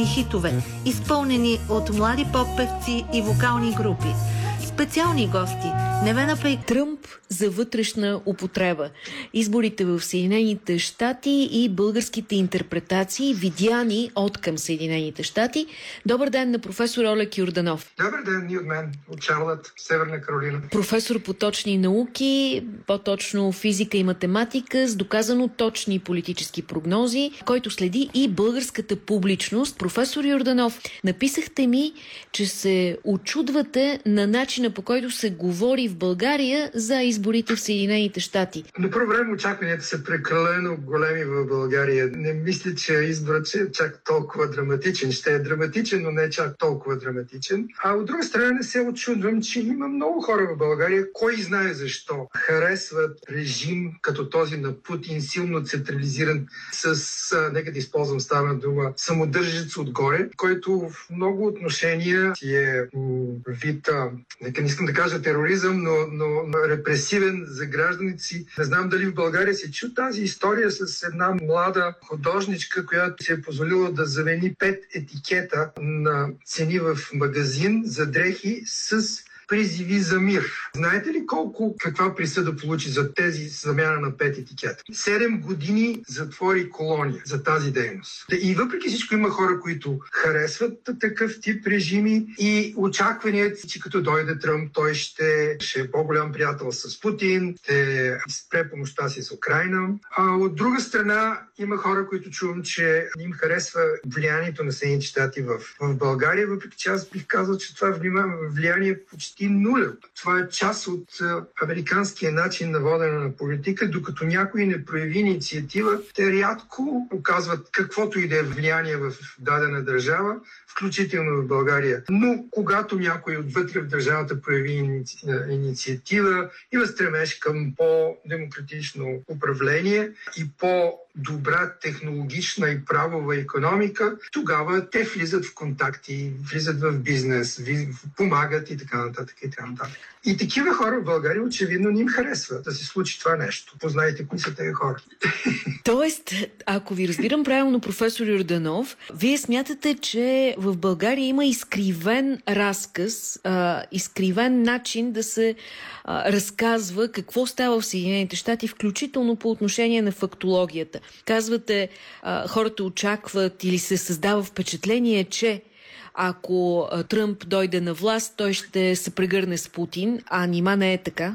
хитове, изпълнени от млади поп-певци и вокални групи. Специални гости Невена Пей Тръмп за вътрешна употреба. Изборите в Съединените щати и българските интерпретации, видяни от към Съединените щати. Добър ден на професор Олег Юрданов. Добър ден и от мен, от Шарлот, Северна Каролина. Професор по точни науки, по-точно физика и математика, с доказано точни политически прогнози, който следи и българската публичност. Професор Юрданов, написахте ми, че се очудвате на начина по който се говори в България за изборите в Съединените щати. На първо време очакванията са прекалено големи в България. Не мисля, че изборът ще е чак толкова драматичен. Ще е драматичен, но не чак толкова драматичен. А от друга страна не се очудвам, че има много хора в България, кой знае защо, харесват режим като този на Путин, силно централизиран с, нека да използвам става дума, самодържец отгоре, който в много отношения си е вид, нека не искам да кажа тероризъм, но, но, репресивен за гражданите си. Не знам дали в България се чу тази история с една млада художничка, която си е позволила да замени пет етикета на цени в магазин за дрехи с призиви за мир. Знаете ли колко, каква присъда получи за тези замяна на пет етикета? Седем години затвори колония за тази дейност. И въпреки всичко има хора, които харесват такъв тип режими и очакванията, че като дойде Тръмп, той ще, ще е по-голям приятел с Путин, ще спре помощта си с Украина. А от друга страна, има хора, които чувам, че им харесва влиянието на Съединените щати в, в България, въпреки че аз бих казал, че това влияние почти почти нулев. Това е част от американския начин на водене на политика, докато някой не прояви инициатива, те рядко оказват каквото и да е влияние в дадена държава, включително в България. Но когато някой отвътре в държавата прояви иници... инициатива, има стремеж към по-демократично управление и по добра технологична и правова економика, тогава те влизат в контакти, влизат в бизнес, помагат и така нататък и така нататък. И такива хора в България очевидно не им харесва да се случи това нещо. Познайте кои са тези хора. Тоест, ако ви разбирам правилно, професор Юрданов, вие смятате, че в България има изкривен разказ, изкривен начин да се разказва какво става в Съединените щати, включително по отношение на фактологията. Казвате, а, хората очакват или се създава впечатление, че ако Тръмп дойде на власт, той ще се прегърне с Путин, а нима не е така?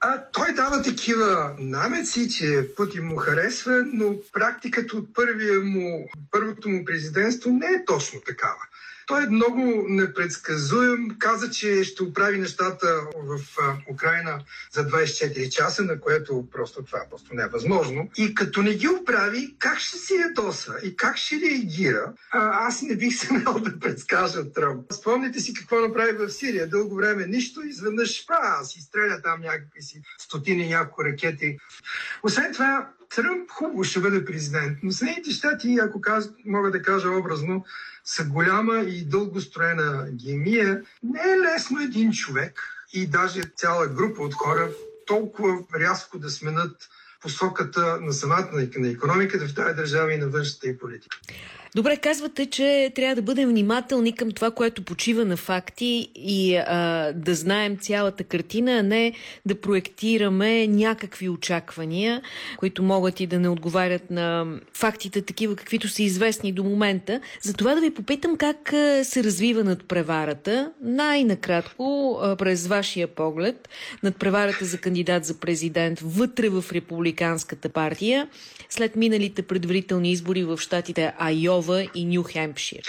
А, той дава такива намеци, че Путин му харесва, но практиката от първия му, първото му президентство не е точно такава. Той е много непредсказуем. Каза, че ще оправи нещата в Украина за 24 часа, на което просто това просто не е. И като не ги оправи, как ще се ядоса и как ще реагира? А, аз не бих се мел да предскажа Тръмп. Спомните си какво направи в Сирия. Дълго време нищо, изведнъж а, си стреля там някакви си стотини няколко ракети. Освен това, Тръмп хубаво ще бъде президент, но Съединените щати, ако каз, мога да кажа образно, са голяма и дългостроена гемия. Не е лесно един човек и даже цяла група от хора толкова рязко да сменят посоката на самата на економиката в тази държава и на външната и политика. Добре, казвате, че трябва да бъдем внимателни към това, което почива на факти и а, да знаем цялата картина, а не да проектираме някакви очаквания, които могат и да не отговарят на фактите такива, каквито са известни до момента. Затова да ви попитам как се развива надпреварата, най-накратко, през вашия поглед, надпреварата за кандидат за президент вътре в републиканската партия, след миналите предварителни избори в щатите Айо Айова и Нью Хемпшир.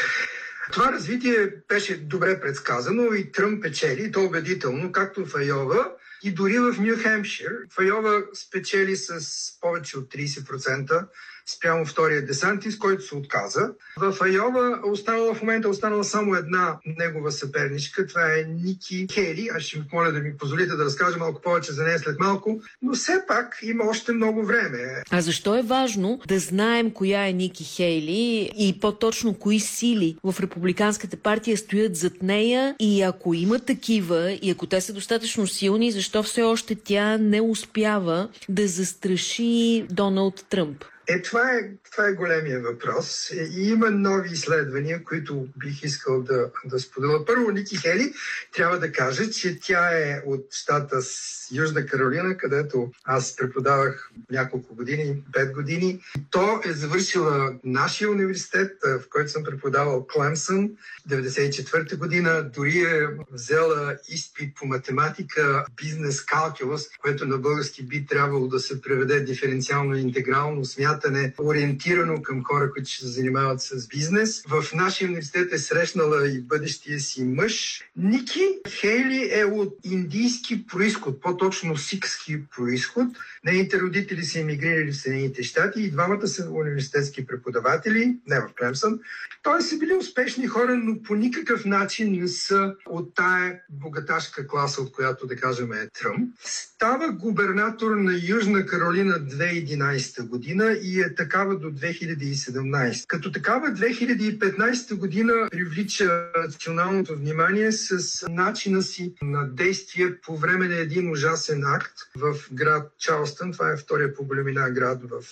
Това развитие беше добре предсказано и Тръмп печели, то убедително, както в Айова, и дори в Нью Хемпшир. В Айова спечели с повече от 30% спрямо втория десантис, който се отказа. В Айова останала в момента останала само една негова съперничка. Това е Ники Хейли. Аз ще ви моля да ми позволите да разкажа малко повече за нея след малко. Но все пак има още много време. А защо е важно да знаем коя е Ники Хейли и по-точно кои сили в Републиканската партия стоят зад нея и ако има такива и ако те са достатъчно силни, защо все още тя не успява да застраши Доналд Тръмп? Е, това е, това е големия въпрос. Е, и има нови изследвания, които бих искал да, да споделя. Първо, Ники Хели трябва да каже, че тя е от щата с Южна Каролина, където аз преподавах няколко години, 5 години. То е завършила нашия университет, в който съм преподавал Клемсън, 94 година. Дори е взела изпит по математика, бизнес калкулус, което на български би трябвало да се преведе диференциално и интегрално смятане, ориентирано към хора, които ще се занимават с бизнес. В нашия университет е срещнала и бъдещия си мъж. Ники Хейли е от индийски происход, по-точно сикски происход. Нейните родители са емигрирали в Съединените щати и двамата са университетски преподаватели, не в Клемсън. Тоест са били успешни хора, но по никакъв начин не са от тая богаташка класа, от която да кажем е Тръмп. Става губернатор на Южна Каролина 2011 година и е такава до 2017. Като такава 2015 година привлича националното внимание с начина си на действие по време на един ужасен акт в град Чарлстън. Това е втория по големина град в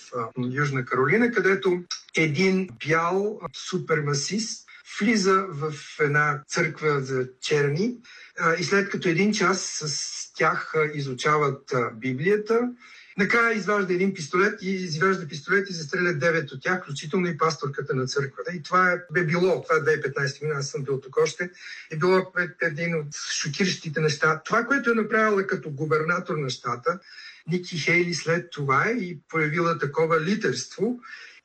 Южна Каролина, където един бял супермасист влиза в една църква за черни и след като един час с тях изучават Библията, накрая изважда един пистолет и изважда пистолет и застреля девет от тях, включително и пасторката на църквата. И това е, било, това е 2015 година, аз съм бил тук още, е било един от шокиращите неща. Това, което е направила като губернатор на щата, Ники Хейли след това е и проявила такова лидерство,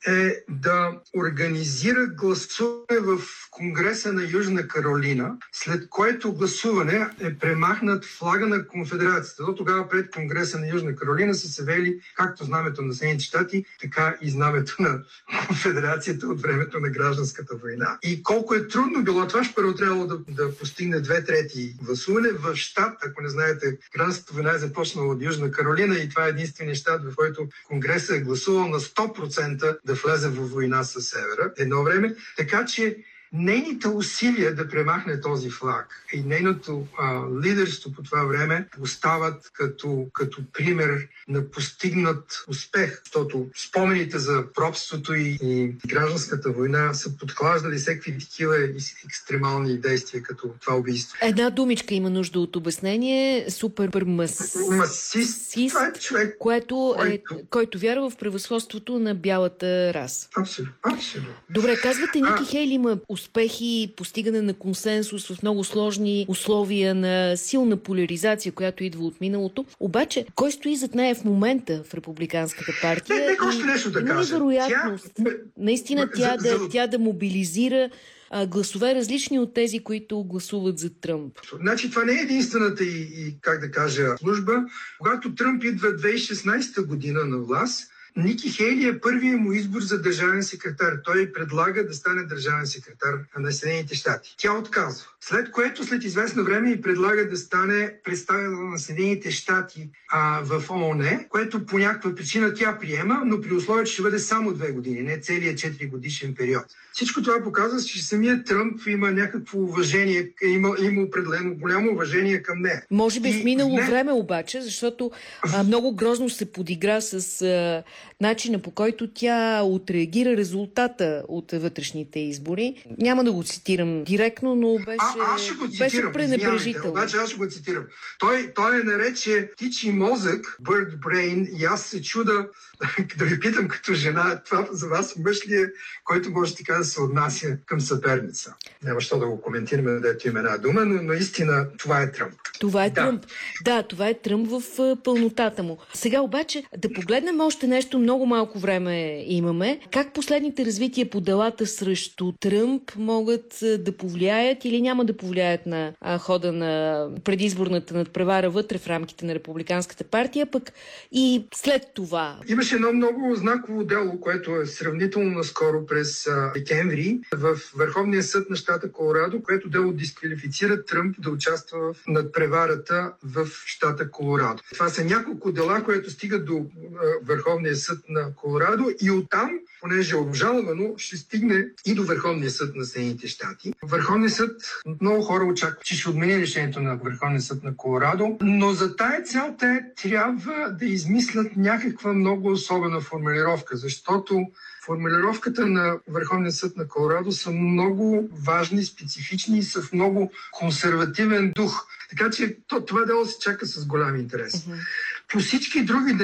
е да организира гласуване в Конгреса на Южна Каролина, след което гласуване е премахнат флага на конфедерацията. До тогава пред Конгреса на Южна Каролина са се вели както знамето на Съединените щати, така и знамето на конфедерацията от времето на гражданската война. И колко е трудно било това, ще първо трябвало да, да постигне две трети гласуване. В щат, ако не знаете, гражданската война е започнала от Южна Каролина и това е единствения щат, в който Конгресът е гласувал на 100% да влезе в война с Севера едно време. Така че нейните усилия да премахне този флаг и нейното а, лидерство по това време остават като, като пример на постигнат успех, защото спомените за пробството и, и гражданската война са подклаждали всеки такива екстремални действия, като това убийство. Една думичка има нужда от обяснение. Супер мас... масист. Това е човек, което който... Е, който вярва в превъзходството на бялата раса. Абсолютно. Абсолютно. Добре, казвате, Ники а... Хейли има успехи, постигане на консенсус в много сложни условия на силна поляризация, която идва от миналото. Обаче, кой стои зад нея в момента в Републиканската партия? Не, не, още нещо да кажа. вероятност тя... наистина тя, да, тя да мобилизира а, гласове различни от тези, които гласуват за Тръмп. Значи това не е единствената и, и как да кажа, служба. Когато Тръмп идва 2016 година на власт, Ники Хейли е първият му избор за държавен секретар. Той предлага да стане държавен секретар на Съединените щати. Тя отказва. След което след известно време и предлага да стане представител на Съединените щати а, в ООН, което по някаква причина тя приема, но при условие, че ще бъде само две години, не целият 4 годишен период. Всичко това показва, че самият Тръмп има някакво уважение, има, има определено голямо уважение към нея. Може би и в минало не... време обаче, защото а, много грозно се подигра с а, начина по който тя отреагира резултата от вътрешните избори. Няма да го цитирам директно, но беше, а, аз ще го цитирам, пренебрежително. Обаче аз ще го цитирам. Той, той е нарече птичи мозък, bird brain, и аз се чуда да ви питам като жена, това за вас мъж ли е, който може така да се отнася към съперница? Няма що да го коментираме, да ето има една дума, но наистина това е Тръмп. Това е да. Тръмп. Да, това е Тръмп в пълнотата му. Сега обаче да погледнем още нещо, много малко време имаме. Как последните развития по делата срещу Тръмп могат да повлияят или няма да повлияят на хода на предизборната надпревара вътре в рамките на Републиканската партия, пък и след това? Имаше едно много знаково дело, което е сравнително наскоро през декември в Върховния съд на щата Колорадо, което дело дисквалифицира Тръмп да участва в надпреварата в щата Колорадо. Това са няколко дела, които стигат до Върховния съд съд на Колорадо и оттам, понеже е обжалвано, ще стигне и до Върховния съд на Съединените щати. Върховния съд, много хора очакват, че ще отмени решението на Върховния съд на Колорадо, но за тая цел те трябва да измислят някаква много особена формулировка, защото формулировката на Върховния съд на Колорадо са много важни, специфични и са в много консервативен дух. Така че това дело се чака с голям интерес. Uh-huh. По всички други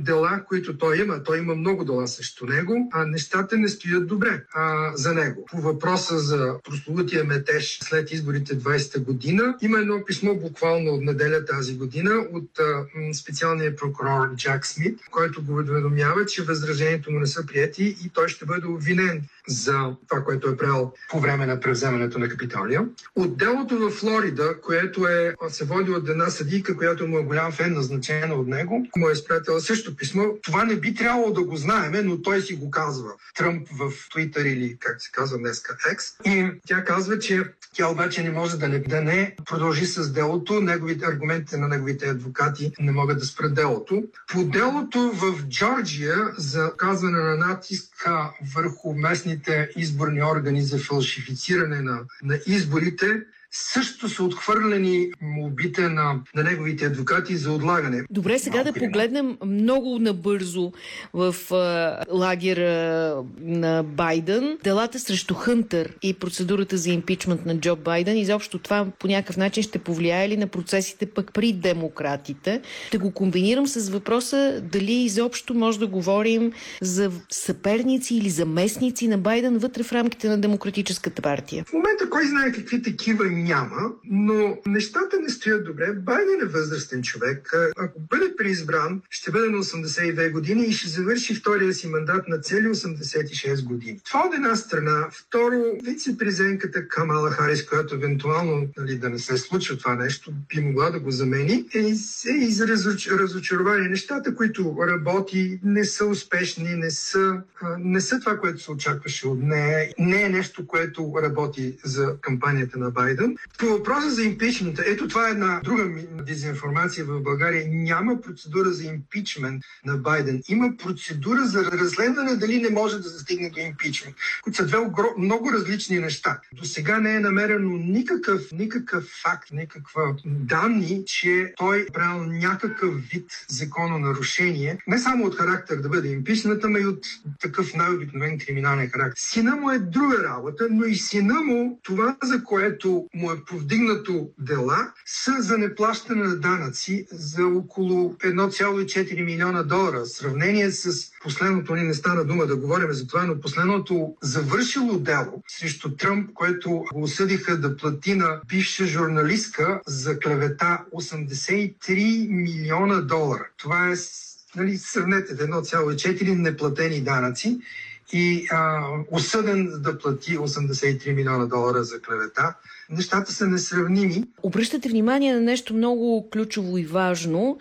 дела, които той има, той има много дела срещу него, а нещата не стоят добре а, за него. По въпроса за прословутия метеж след изборите 20-та година, има едно писмо буквално от неделя тази година от а, специалния прокурор Джак Смит, който го уведомява, че възражението му не са прияти и той ще бъде обвинен за това, което е правил по време на превземането на Капитолия. От делото в Флорида, което е, се води от една съдийка, която му е голям фен, назначена от него, му е изпратила също писмо. Това не би трябвало да го знаеме, но той си го казва. Тръмп в Твитър или как се казва днеска Екс. И тя казва, че тя обаче не може да не, да не продължи с делото. Неговите аргументите на неговите адвокати не могат да спрат делото. По делото в Джорджия за казване на натиск върху местните изборни органи за фалшифициране на, на изборите, също са отхвърлени молбите на, на неговите адвокати за отлагане. Добре, сега Малко да погледнем много набързо в а, лагера на Байден. Делата срещу Хънтър и процедурата за импичмент на Джо Байден. Изобщо това по някакъв начин ще повлияе ли на процесите пък при демократите? Ще го комбинирам с въпроса дали изобщо може да говорим за съперници или заместници на Байден вътре в рамките на Демократическата партия. В момента кой знае какви такива няма, но нещата не стоят добре. Байден е възрастен човек. Ако бъде преизбран, ще бъде на 82 години и ще завърши втория си мандат на цели 86 години. Това от една страна. Второ, вице-президентката Камала Харис, която евентуално нали, да не се случва това нещо, би могла да го замени, е, е из разочарование. Нещата, които работи, не са успешни, не са, не са това, което се очакваше от нея. Не е нещо, което работи за кампанията на Байден. По въпроса за импичмента, ето това е една друга дезинформация в България. Няма процедура за импичмент на Байден. Има процедура за разследване дали не може да застигне до импичмент, които са две много различни неща. До сега не е намерено никакъв, никакъв факт, никаква данни, че той е правил някакъв вид закононарушение, не само от характер да бъде импичната, но и от такъв най-обикновен криминален характер. Сина му е друга работа, но и сина му, това за което му е повдигнато дела, са за неплащане на данъци за около 1,4 милиона долара. В сравнение с последното, ни не стана дума да говорим за това, но последното завършило дело срещу Тръмп, което го осъдиха да плати на бивша журналистка за клевета 83 милиона долара. Това е, нали, сравнете 1,4 неплатени данъци и а, осъден да плати 83 милиона долара за клевета нещата са несравними. Обръщате внимание на нещо много ключово и важно.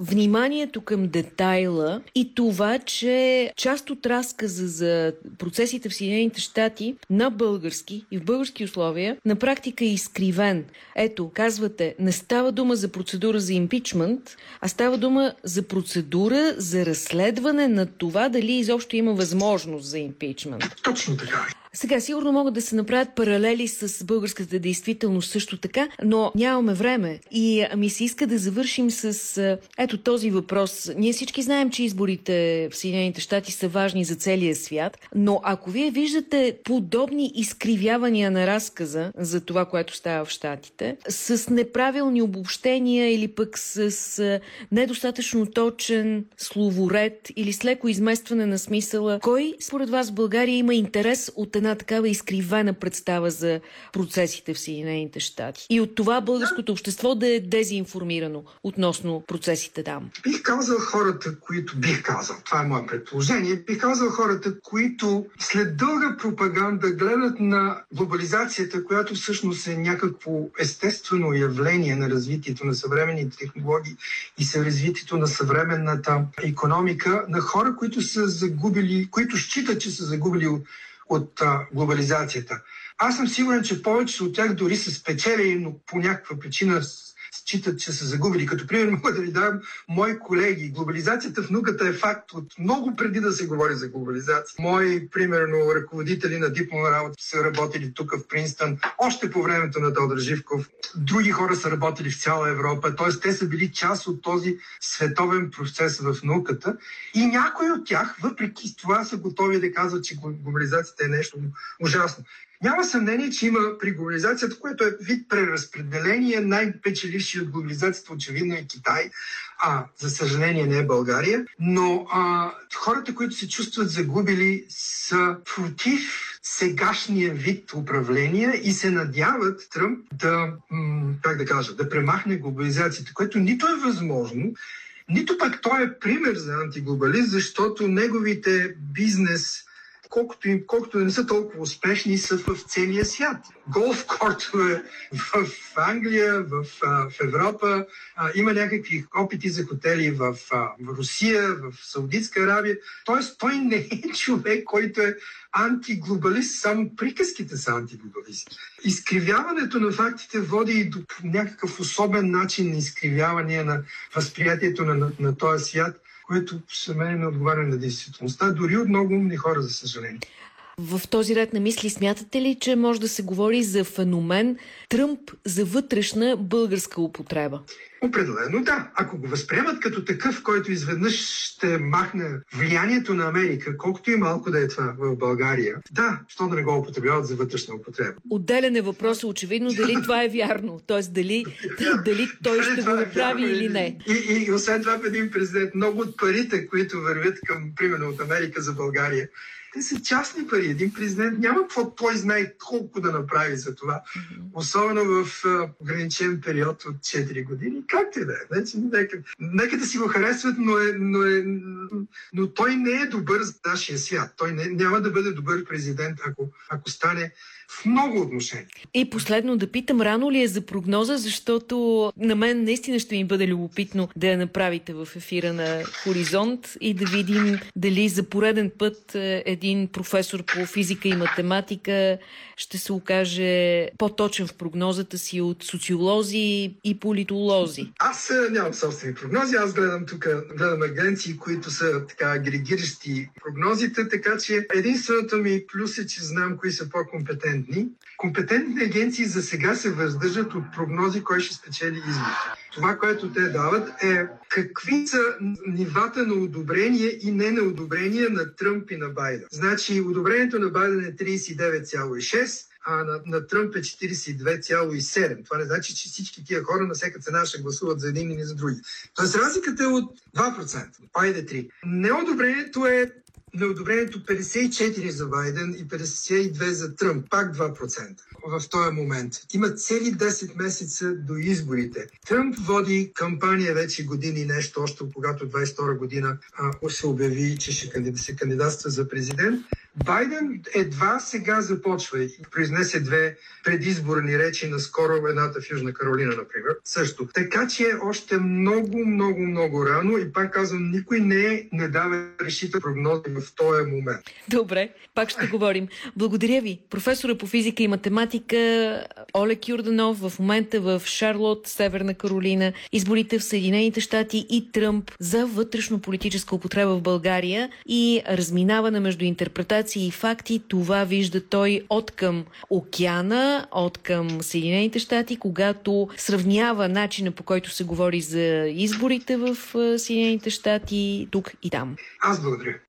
Вниманието към детайла и това, че част от разказа за процесите в Съединените щати на български и в български условия на практика е изкривен. Ето, казвате, не става дума за процедура за импичмент, а става дума за процедура за разследване на това дали изобщо има възможност за импичмент. Точно така. Сега сигурно могат да се направят паралели с българската действителност също така, но нямаме време. И ми се иска да завършим с ето този въпрос. Ние всички знаем, че изборите в Съединените щати са важни за целия свят, но ако вие виждате подобни изкривявания на разказа за това, което става в щатите, с неправилни обобщения или пък с недостатъчно точен словоред или с леко изместване на смисъла, кой според вас в България има интерес от една такава изкривена представа за процесите в Съединените щати. И от това българското общество да е дезинформирано относно процесите там. Бих казал хората, които бих казал, това е мое предположение, бих казал хората, които след дълга пропаганда гледат на глобализацията, която всъщност е някакво естествено явление на развитието на съвременните технологии и развитието на съвременната економика, на хора, които са загубили, които считат, че са загубили от а, глобализацията. Аз съм сигурен, че повечето от тях дори са спечелили, но по някаква причина считат, че са загубили. Като пример мога да ви дам мои колеги. Глобализацията в науката е факт от много преди да се говори за глобализация. Мои, примерно, ръководители на диплома работа са работили тук в Принстън, още по времето на Тодор Живков. Други хора са работили в цяла Европа, т.е. те са били част от този световен процес в науката и някои от тях, въпреки това, са готови да казват, че глобализацията е нещо ужасно. Няма съмнение, че има при глобализацията, което е вид преразпределение, най-печеливши от глобализацията очевидно е Китай, а за съжаление не е България, но а, хората, които се чувстват загубили, са против сегашния вид управление и се надяват Тръмп да, как да кажа, да премахне глобализацията, което нито е възможно, нито пък той е пример за антиглобалист, защото неговите бизнес колкото, им, колкото не са толкова успешни, са в целия свят. Голф кортове в Англия, в, в Европа, има някакви опити за хотели в, в Русия, в Саудитска Арабия. Тоест той не е човек, който е антиглобалист, само приказките са антиглобалисти. Изкривяването на фактите води и до някакъв особен начин на изкривяване на възприятието на, на, на този свят – което за мен не отговаря на действителността, дори от много умни хора, за съжаление. В този ред на мисли смятате ли, че може да се говори за феномен Тръмп за вътрешна българска употреба? Определено да. Ако го възприемат като такъв, който изведнъж ще махне влиянието на Америка, колкото и малко да е това в България, да, що да не го употребяват за вътрешна употреба. Отделен е въпросът очевидно дали това е вярно. Тоест дали, дали той ще го е направи или не. И, и, и освен това един президент, много от парите, които вървят към, примерно, от Америка за България, те са частни пари. Един президент няма какво той знае колко да направи за това. Особено в ограничен период от 4 години. Както и да е. Значи, нека, нека да си го харесват, но, е, но, е, но той не е добър за нашия свят. Той не, няма да бъде добър президент, ако, ако стане в много отношения. И последно да питам, рано ли е за прогноза, защото на мен наистина ще ми бъде любопитно да я направите в ефира на Хоризонт и да видим дали за пореден път е, един професор по физика и математика ще се окаже по-точен в прогнозата си от социолози и политолози. Аз е, нямам собствени прогнози, аз гледам тук, гледам агенции, които са така агрегиращи прогнозите, така че единственото ми плюс е, че знам кои са по-компетентни компетентни. Компетентни агенции за сега се въздържат от прогнози кой ще спечели изборите. Това, което те дават е какви са нивата на одобрение и не на Тръмп и на Байден. Значи, одобрението на Байден е 39,6, а на, на Тръмп е 42,7. Това не значи, че всички тия хора на всяка цена ще гласуват за един или за други. Тоест разликата е от 2%, пайде 3. Неодобрението е на одобрението 54 за Байден и 52 за Тръмп, пак 2% в този момент. Има цели 10 месеца до изборите. Тръмп води кампания вече години нещо, още когато 22 година а, се обяви, че ще се кандидатства за президент. Байден едва сега започва и произнесе две предизборни речи на скоро едната в Южна Каролина, например. Също. Така че е още много, много, много рано и пак казвам, никой не, е, не дава решител прогнози в този момент. Добре, пак ще говорим. Благодаря ви. Професора по физика и математика Олег Юрданов в момента в Шарлот, Северна Каролина, изборите в Съединените щати и Тръмп за вътрешно политическа употреба в България и разминаване между интерпретация констатации и факти. Това вижда той от към океана, от към Съединените щати, когато сравнява начина по който се говори за изборите в Съединените щати тук и там. Аз благодаря.